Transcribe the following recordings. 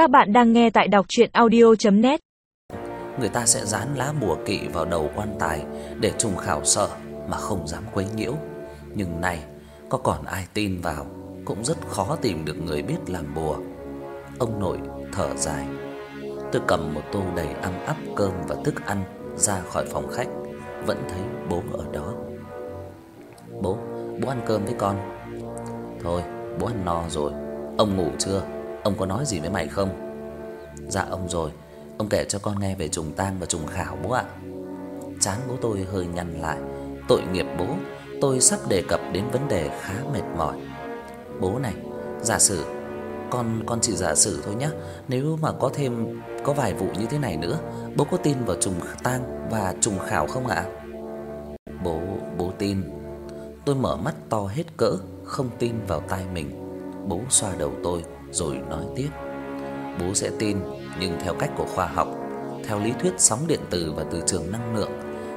Các bạn đang nghe tại đọc audio net Người ta sẽ dán lá bùa kỵ vào đầu quan tài để trùng khảo sợ mà không dám quấy nhiễu. Nhưng nay có còn ai tin vào cũng rất khó tìm được người biết làm bùa. Ông nội thở dài. Tôi cầm một tô đầy ăn ắp cơm và thức ăn ra khỏi phòng khách, vẫn thấy bố ở đó. Bố, bố ăn cơm với con. Thôi, bố ăn no rồi. Ông ngủ chưa? Ông có nói gì với mày không? Dạ ông rồi. Ông kể cho con nghe về trùng tang và trùng khảo bố ạ. Trán bố tôi hơi nhăn lại. Tội nghiệp bố, tôi sắp đề cập đến vấn đề khá mệt mỏi. Bố này, giả sử con con chỉ giả sử thôi nhé, nếu mà có thêm có vài vụ như thế này nữa, bố có tin vào trùng tang và trùng khảo không ạ? Bố bố tin. Tôi mở mắt to hết cỡ, không tin vào tai mình. Bố xoa đầu tôi rồi nói tiếp. Bố sẽ tin, nhưng theo cách của khoa học, theo lý thuyết sóng điện từ và từ trường năng lượng,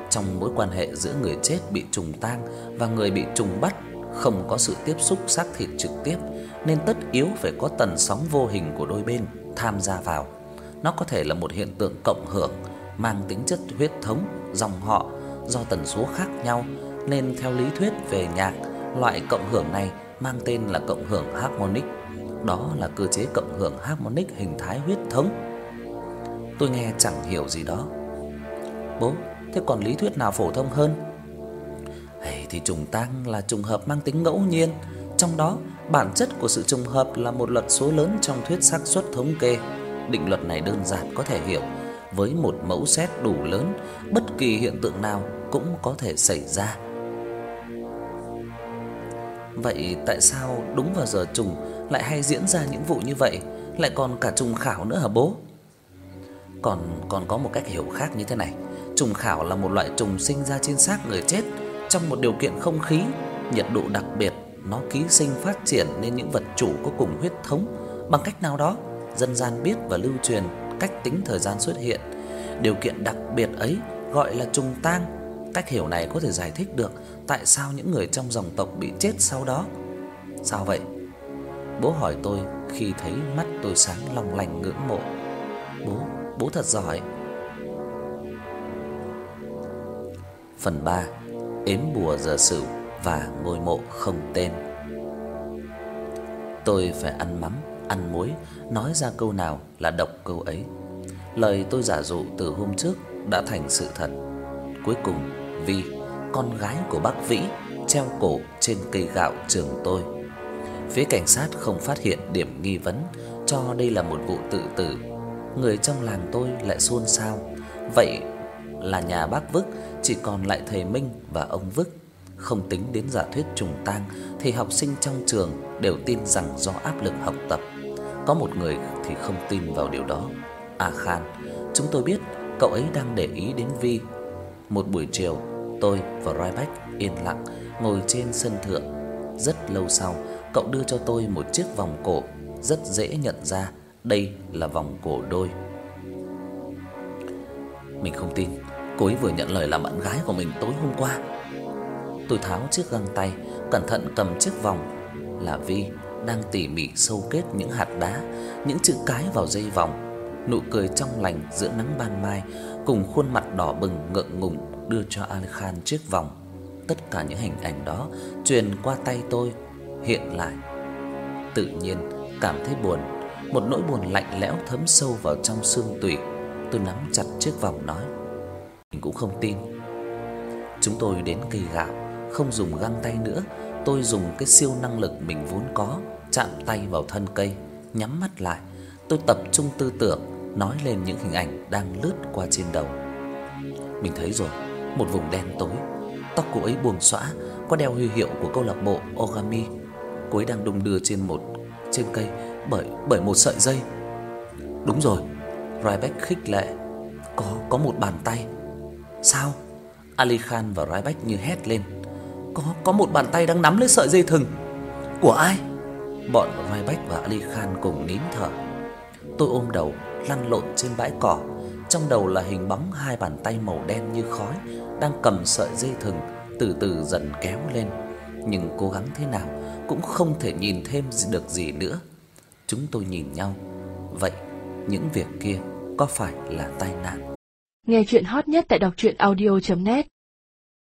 trong mối quan hệ giữa người chết bị trùng tang và người bị trùng bắt không có sự tiếp xúc xác thịt trực tiếp nên tất yếu phải có tần sóng vô hình của đôi bên tham gia vào. Nó có thể là một hiện tượng cộng hưởng mang tính chất huyết thống, dòng họ do tần số khác nhau nên theo lý thuyết về nhạc, loại cộng hưởng này mang tên là cộng hưởng harmonic. Đó là cơ chế cộng hưởng harmonic hình thái huyết thống. Tôi nghe chẳng hiểu gì đó. Bố, thế còn lý thuyết nào phổ thông hơn? Hay thì trùng tang là trùng hợp mang tính ngẫu nhiên, trong đó bản chất của sự trùng hợp là một luật số lớn trong thuyết xác suất thống kê. Định luật này đơn giản có thể hiểu, với một mẫu xét đủ lớn, bất kỳ hiện tượng nào cũng có thể xảy ra. Vậy tại sao đúng vào giờ trùng lại hay diễn ra những vụ như vậy, lại còn cả trùng khảo nữa hả bố? Còn còn có một cách hiểu khác như thế này. Trùng khảo là một loại trùng sinh ra trên xác người chết trong một điều kiện không khí, nhiệt độ đặc biệt, nó ký sinh phát triển nên những vật chủ có cùng huyết thống bằng cách nào đó, dân gian biết và lưu truyền cách tính thời gian xuất hiện. Điều kiện đặc biệt ấy gọi là trùng tang. Cách hiểu này có thể giải thích được tại sao những người trong dòng tộc bị chết sau đó. Sao vậy? Bố hỏi tôi khi thấy mắt tôi sáng long lanh ngưỡng mộ. Bố, bố thật giỏi. Phần 3: Ếm bùa giờ sửu và ngôi mộ không tên. Tôi phải ăn mắm, ăn muối, nói ra câu nào là đọc câu ấy. Lời tôi giả dụ từ hôm trước đã thành sự thật. Cuối cùng, Vi, con gái của bác Vĩ, treo cổ trên cây gạo trường tôi. Phía cảnh sát không phát hiện điểm nghi vấn cho đây là một vụ tự tử. Người trong làng tôi lại xôn xao. Vậy là nhà bác Vức chỉ còn lại thầy Minh và ông Vức. Không tính đến giả thuyết trùng tang thì học sinh trong trường đều tin rằng do áp lực học tập. Có một người thì không tin vào điều đó. A Khan, chúng tôi biết cậu ấy đang để ý đến Vi. Một buổi chiều, tôi và Ryback yên lặng ngồi trên sân thượng. Rất lâu sau, cậu đưa cho tôi một chiếc vòng cổ rất dễ nhận ra, đây là vòng cổ đôi. Mình không tin, cô ấy vừa nhận lời làm bạn gái của mình tối hôm qua. Tôi tháo chiếc găng tay, cẩn thận cầm chiếc vòng. Là Vi đang tỉ mỉ sâu kết những hạt đá, những chữ cái vào dây vòng. Nụ cười trong lành giữa nắng ban mai cùng khuôn mặt đỏ bừng ngượng ngùng đưa cho An Khan chiếc vòng. Tất cả những hình ảnh đó truyền qua tay tôi hiện lại. Tự nhiên cảm thấy buồn, một nỗi buồn lạnh lẽo thấm sâu vào trong xương tủy. Tôi nắm chặt chiếc vòng nói: "Mình cũng không tin." Chúng tôi đến cây gạo, không dùng găng tay nữa, tôi dùng cái siêu năng lực mình vốn có, chạm tay vào thân cây, nhắm mắt lại. Tôi tập trung tư tưởng, nói lên những hình ảnh đang lướt qua trên đầu. Mình thấy rồi, một vùng đen tối, tóc cô ấy buông xõa, có đeo huy hiệu của câu lạc bộ Ogami. Cô ấy đang đung đưa trên một trên cây bởi bởi một sợi dây. Đúng rồi, Ryback khích lệ. Có có một bàn tay. Sao? Ali Khan và Ryback như hét lên. Có có một bàn tay đang nắm lấy sợi dây thừng. Của ai? Bọn Ryback và Ali Khan cùng nín thở. Tôi ôm đầu lăn lộn trên bãi cỏ, trong đầu là hình bóng hai bàn tay màu đen như khói đang cầm sợi dây thừng từ từ dần kéo lên, nhưng cố gắng thế nào cũng không thể nhìn thêm được gì nữa. Chúng tôi nhìn nhau, vậy những việc kia có phải là tai nạn. Nghe chuyện hot nhất tại đọc truyện audio.net